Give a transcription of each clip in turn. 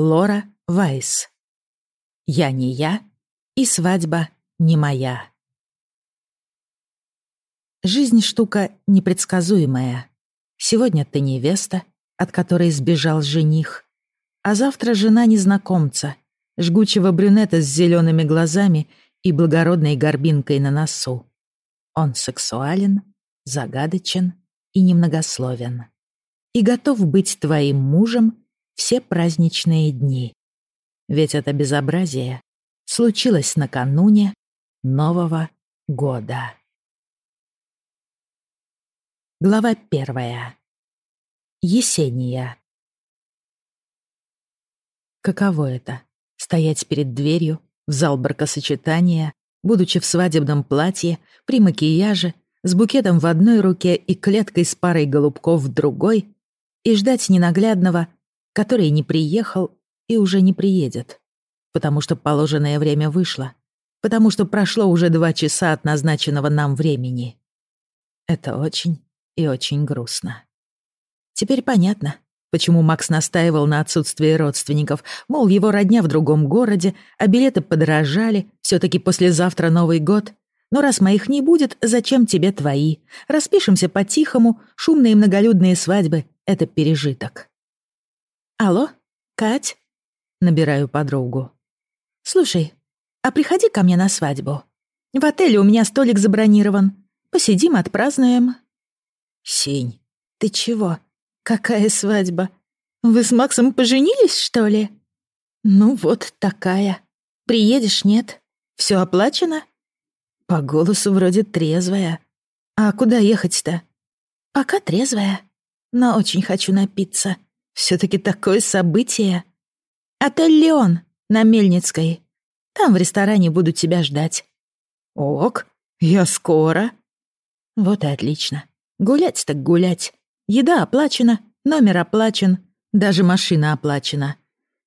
Лора Вайс. Я не я, и свадьба не моя. Жизнь штука непредсказуемая. Сегодня ты невеста, от которой сбежал жених, а завтра жена незнакомца, жгучего брюнета с зелеными глазами и благородной горбинкой на носу. Он сексуален, загадочен и немногословен. И готов быть твоим мужем все праздничные дни. Ведь это безобразие случилось накануне Нового года. Глава первая. Есения. Каково это — стоять перед дверью в зал бракосочетания, будучи в свадебном платье, при макияже, с букетом в одной руке и клеткой с парой голубков в другой, и ждать ненаглядного, который не приехал и уже не приедет, потому что положенное время вышло, потому что прошло уже два часа от назначенного нам времени. Это очень и очень грустно. Теперь понятно, почему Макс настаивал на отсутствии родственников, мол, его родня в другом городе, а билеты подорожали, все таки послезавтра Новый год. Но раз моих не будет, зачем тебе твои? Распишемся по-тихому, шумные многолюдные свадьбы — это пережиток. «Алло, Кать?» — набираю подругу. «Слушай, а приходи ко мне на свадьбу. В отеле у меня столик забронирован. Посидим, отпразднуем». «Сень, ты чего? Какая свадьба? Вы с Максом поженились, что ли?» «Ну вот такая. Приедешь, нет? Все оплачено?» «По голосу вроде трезвая. А куда ехать-то?» «Пока трезвая, но очень хочу напиться». Все-таки такое событие. Отель «Леон» на Мельницкой. Там в ресторане буду тебя ждать. Ок, я скоро. Вот и отлично. Гулять так гулять. Еда оплачена, номер оплачен, даже машина оплачена.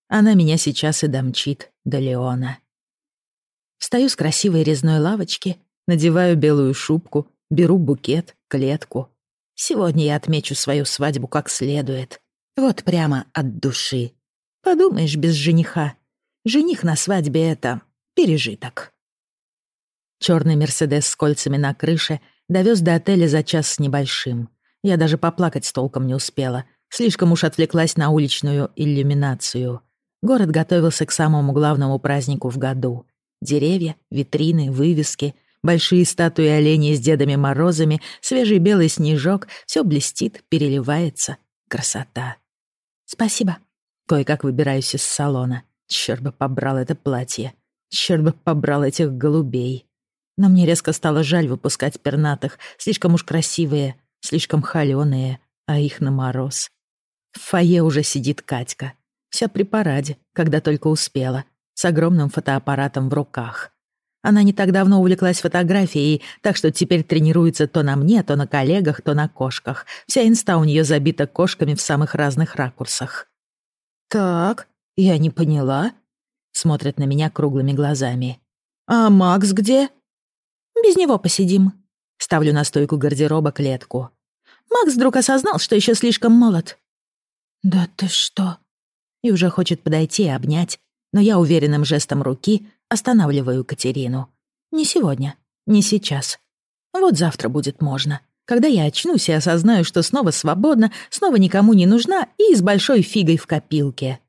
Она меня сейчас и домчит до Леона. Встаю с красивой резной лавочки, надеваю белую шубку, беру букет, клетку. Сегодня я отмечу свою свадьбу как следует. Вот прямо от души. Подумаешь, без жениха. Жених на свадьбе — это пережиток. Черный Мерседес с кольцами на крыше довез до отеля за час с небольшим. Я даже поплакать толком не успела. Слишком уж отвлеклась на уличную иллюминацию. Город готовился к самому главному празднику в году. Деревья, витрины, вывески, большие статуи оленей с Дедами Морозами, свежий белый снежок — все блестит, переливается. Красота. «Спасибо». Кое-как выбираюсь из салона. Чёрт бы побрал это платье. Чёрт бы побрал этих голубей. Но мне резко стало жаль выпускать пернатых. Слишком уж красивые, слишком холёные, а их на мороз. В фойе уже сидит Катька. Вся при параде, когда только успела, с огромным фотоаппаратом в руках. Она не так давно увлеклась фотографией, так что теперь тренируется то на мне, то на коллегах, то на кошках. Вся инста у нее забита кошками в самых разных ракурсах. «Так, я не поняла», — смотрит на меня круглыми глазами. «А Макс где?» «Без него посидим». Ставлю на стойку гардероба клетку. Макс вдруг осознал, что еще слишком молод. «Да ты что?» И уже хочет подойти и обнять, но я уверенным жестом руки Останавливаю Катерину. Не сегодня, не сейчас. Вот завтра будет можно. Когда я очнусь и осознаю, что снова свободна, снова никому не нужна и с большой фигой в копилке.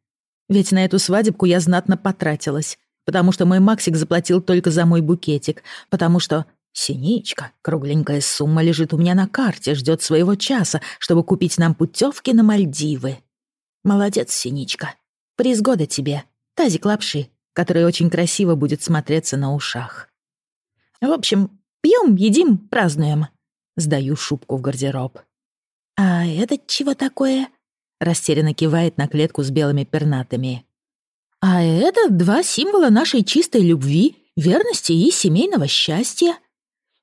Ведь на эту свадебку я знатно потратилась, потому что мой Максик заплатил только за мой букетик, потому что Синичка, кругленькая сумма лежит у меня на карте, ждет своего часа, чтобы купить нам путевки на Мальдивы. Молодец, Синичка. Приз года тебе. Тазик лапши который очень красиво будет смотреться на ушах. В общем, пьем, едим, празднуем. Сдаю шубку в гардероб. «А это чего такое?» Растерянно кивает на клетку с белыми пернатами. «А это два символа нашей чистой любви, верности и семейного счастья.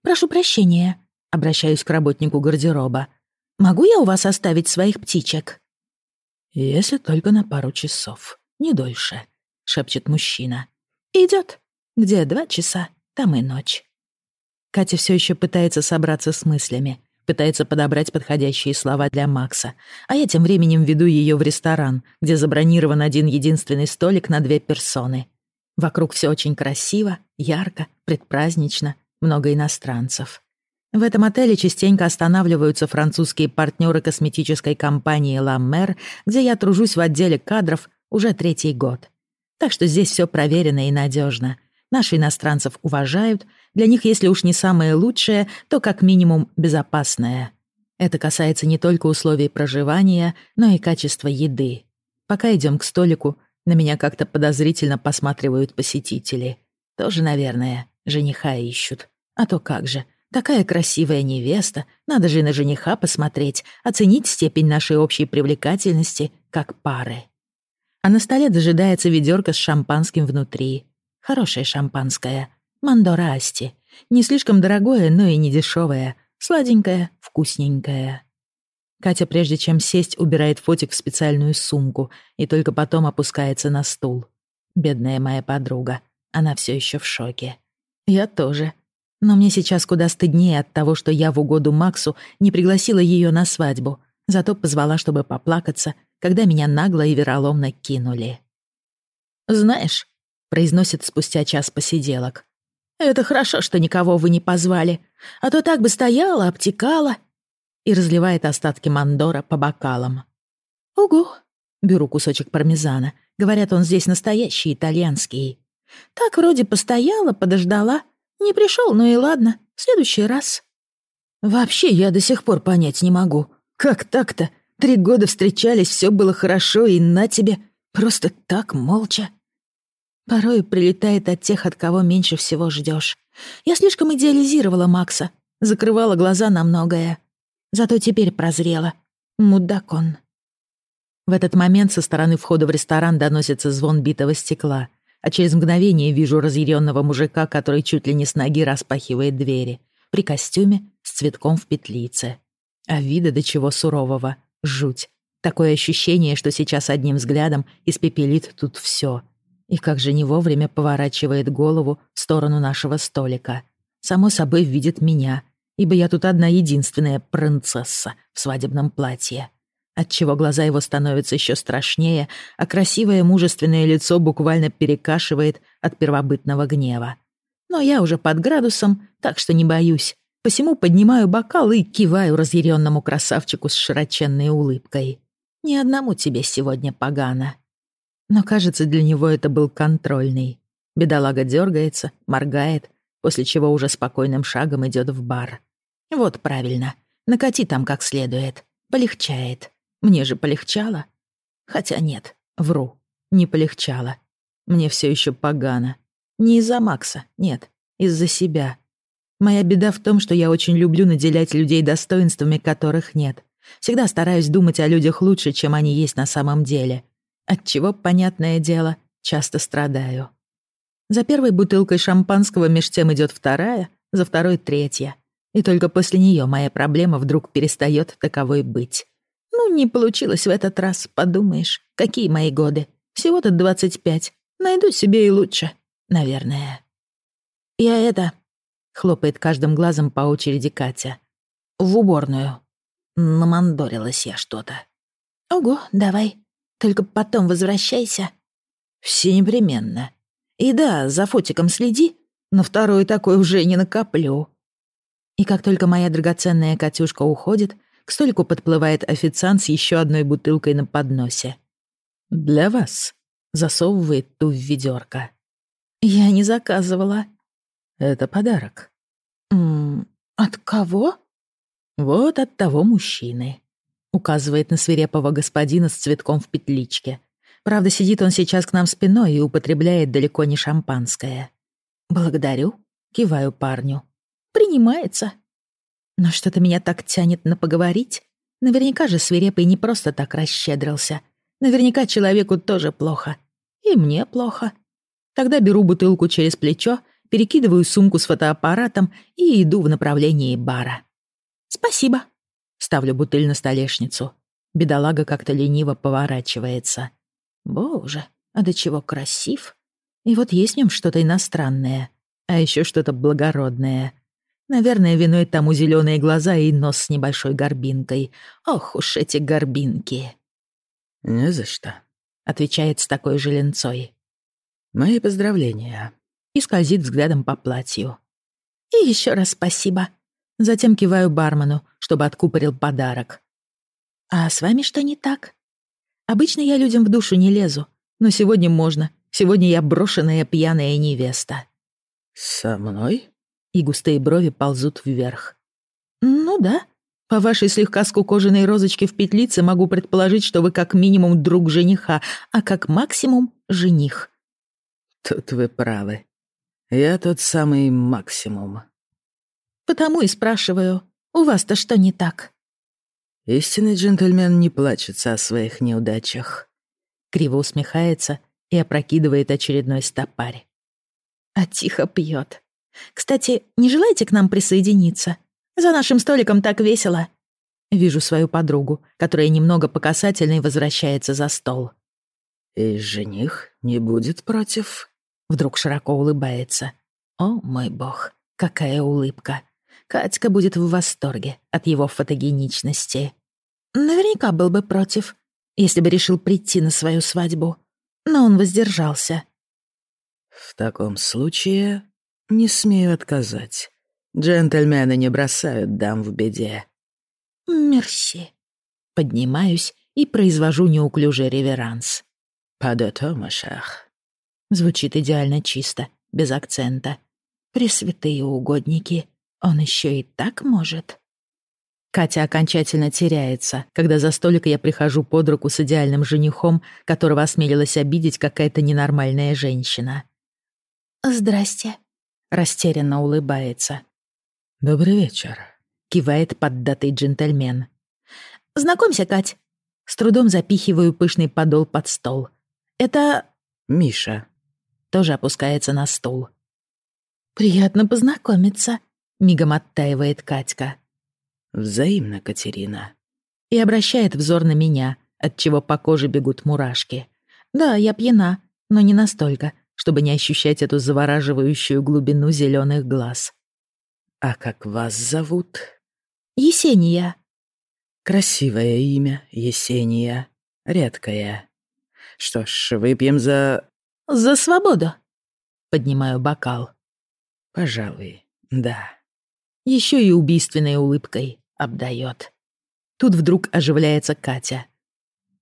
Прошу прощения», — обращаюсь к работнику гардероба. «Могу я у вас оставить своих птичек?» «Если только на пару часов, не дольше», — шепчет мужчина. Идет. Где два часа, там и ночь. Катя все еще пытается собраться с мыслями. пытается подобрать подходящие слова для Макса, а я тем временем веду ее в ресторан, где забронирован один единственный столик на две персоны. Вокруг все очень красиво, ярко, предпразднично, много иностранцев. В этом отеле частенько останавливаются французские партнеры косметической компании «Ла Мэр», где я тружусь в отделе кадров уже третий год. Так что здесь все проверено и надежно. Наши иностранцев уважают, для них, если уж не самое лучшее, то как минимум безопасное. Это касается не только условий проживания, но и качества еды. Пока идем к столику, на меня как-то подозрительно посматривают посетители. Тоже, наверное, жениха ищут. А то как же, такая красивая невеста, надо же на жениха посмотреть, оценить степень нашей общей привлекательности как пары. А на столе дожидается ведерко с шампанским внутри. Хорошее шампанское. Мандора Асти. Не слишком дорогое, но и не дешевое. Сладенькое, вкусненькое. Катя, прежде чем сесть, убирает фотик в специальную сумку и только потом опускается на стул. Бедная моя подруга. Она все еще в шоке. Я тоже. Но мне сейчас куда стыднее от того, что я в угоду Максу не пригласила ее на свадьбу, зато позвала, чтобы поплакаться, когда меня нагло и вероломно кинули. «Знаешь», — произносит спустя час посиделок, «это хорошо, что никого вы не позвали, а то так бы стояла, обтекала» и разливает остатки мандора по бокалам. «Угу», — беру кусочек пармезана. Говорят, он здесь настоящий итальянский. Так вроде постояла, подождала, не пришел, ну и ладно, в следующий раз. Вообще я до сих пор понять не могу. Как так-то? Три года встречались, все было хорошо, и на тебе. Просто так, молча. Порой прилетает от тех, от кого меньше всего ждешь. Я слишком идеализировала Макса, закрывала глаза на многое. Зато теперь прозрела. Мудак он. В этот момент со стороны входа в ресторан доносится звон битого стекла — а через мгновение вижу разъяренного мужика, который чуть ли не с ноги распахивает двери, при костюме с цветком в петлице. А вида до чего сурового. Жуть. Такое ощущение, что сейчас одним взглядом испепелит тут все. И как же не вовремя поворачивает голову в сторону нашего столика. Само собой видит меня, ибо я тут одна единственная принцесса в свадебном платье отчего глаза его становятся еще страшнее, а красивое мужественное лицо буквально перекашивает от первобытного гнева. Но я уже под градусом, так что не боюсь. Посему поднимаю бокал и киваю разъяренному красавчику с широченной улыбкой. Ни одному тебе сегодня погано. Но, кажется, для него это был контрольный. Бедолага дергается, моргает, после чего уже спокойным шагом идет в бар. Вот правильно. Накати там как следует. Полегчает. Мне же полегчало. Хотя нет, вру, не полегчало. Мне все еще погано. Не из-за Макса, нет, из-за себя. Моя беда в том, что я очень люблю наделять людей достоинствами, которых нет. Всегда стараюсь думать о людях лучше, чем они есть на самом деле. Отчего, понятное дело, часто страдаю. За первой бутылкой шампанского меж тем идет вторая, за второй — третья. И только после нее моя проблема вдруг перестает таковой быть. Ну, не получилось в этот раз, подумаешь. Какие мои годы? Всего-то двадцать пять. Найду себе и лучше, наверное. Я это... Хлопает каждым глазом по очереди Катя. В уборную. Намандорилась я что-то. Ого, давай. Только потом возвращайся. Все непременно. И да, за фотиком следи, но второй такой уже не накоплю. И как только моя драгоценная Катюшка уходит, к столику подплывает официант с еще одной бутылкой на подносе. «Для вас», — засовывает ту в ведерко. «Я не заказывала». «Это подарок». «М -м, от кого?» «Вот от того мужчины», — указывает на свирепого господина с цветком в петличке. Правда, сидит он сейчас к нам спиной и употребляет далеко не шампанское. «Благодарю», — киваю парню. «Принимается», но что-то меня так тянет на поговорить. Наверняка же свирепый не просто так расщедрился. Наверняка человеку тоже плохо. И мне плохо. Тогда беру бутылку через плечо, перекидываю сумку с фотоаппаратом и иду в направлении бара. «Спасибо». Ставлю бутыль на столешницу. Бедолага как-то лениво поворачивается. Боже, а до чего красив. И вот есть в нем что-то иностранное, а еще что-то благородное. Наверное, виной тому зеленые глаза и нос с небольшой горбинкой. Ох уж эти горбинки. «Не за что», — отвечает с такой же ленцой. «Мои поздравления». И скользит взглядом по платью. «И еще раз спасибо». Затем киваю бармену, чтобы откупорил подарок. «А с вами что не так?» Обычно я людям в душу не лезу, но сегодня можно. Сегодня я брошенная пьяная невеста. «Со мной?» И густые брови ползут вверх. «Ну да. По вашей слегка скукоженной розочке в петлице могу предположить, что вы как минимум друг жениха, а как максимум жених». «Тут вы правы. Я тот самый максимум». «Потому и спрашиваю, у вас-то что не так?» Истинный джентльмен не плачется о своих неудачах. Криво усмехается и опрокидывает очередной стопарь. А тихо пьет. Кстати, не желаете к нам присоединиться? За нашим столиком так весело. Вижу свою подругу, которая немного по касательной возвращается за стол. «И жених не будет против?» Вдруг широко улыбается. О, мой бог, какая улыбка. Катька будет в восторге от его фотогеничности. Наверняка был бы против, если бы решил прийти на свою свадьбу. Но он воздержался. «В таком случае не смею отказать. Джентльмены не бросают дам в беде». «Мерси». Поднимаюсь и произвожу неуклюжий реверанс. «Падето, машах». Звучит идеально чисто, без акцента. Пресвятые угодники. Он еще и так может. Катя окончательно теряется, когда за столик я прихожу под руку с идеальным женихом, которого осмелилась обидеть какая-то ненормальная женщина. «Здрасте», — растерянно улыбается. «Добрый вечер», — кивает поддатый джентльмен. «Знакомься, Кать». С трудом запихиваю пышный подол под стол. «Это...» «Миша». Тоже опускается на стул. «Приятно познакомиться», Мигом оттаивает Катька. «Взаимно, Катерина». И обращает взор на меня, от чего по коже бегут мурашки. Да, я пьяна, но не настолько, чтобы не ощущать эту завораживающую глубину зеленых глаз. «А как вас зовут?» «Есения». «Красивое имя, Есения. Редкое. Что ж, выпьем за...» «За свободу!» Поднимаю бокал. «Пожалуй, да» еще и убийственной улыбкой обдает. Тут вдруг оживляется Катя.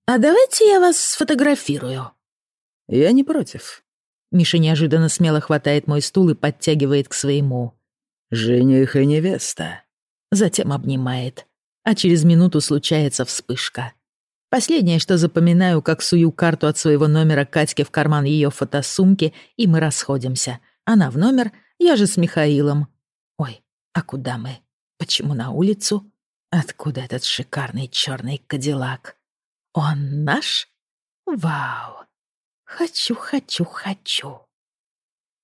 «А давайте я вас сфотографирую». «Я не против». Миша неожиданно смело хватает мой стул и подтягивает к своему. «Жених и невеста». Затем обнимает. А через минуту случается вспышка. Последнее, что запоминаю, как сую карту от своего номера Катьке в карман ее фотосумки, и мы расходимся. Она в номер, я же с Михаилом. Ой, а куда мы? Почему на улицу? Откуда этот шикарный черный кадиллак? Он наш? Вау! Хочу, хочу, хочу.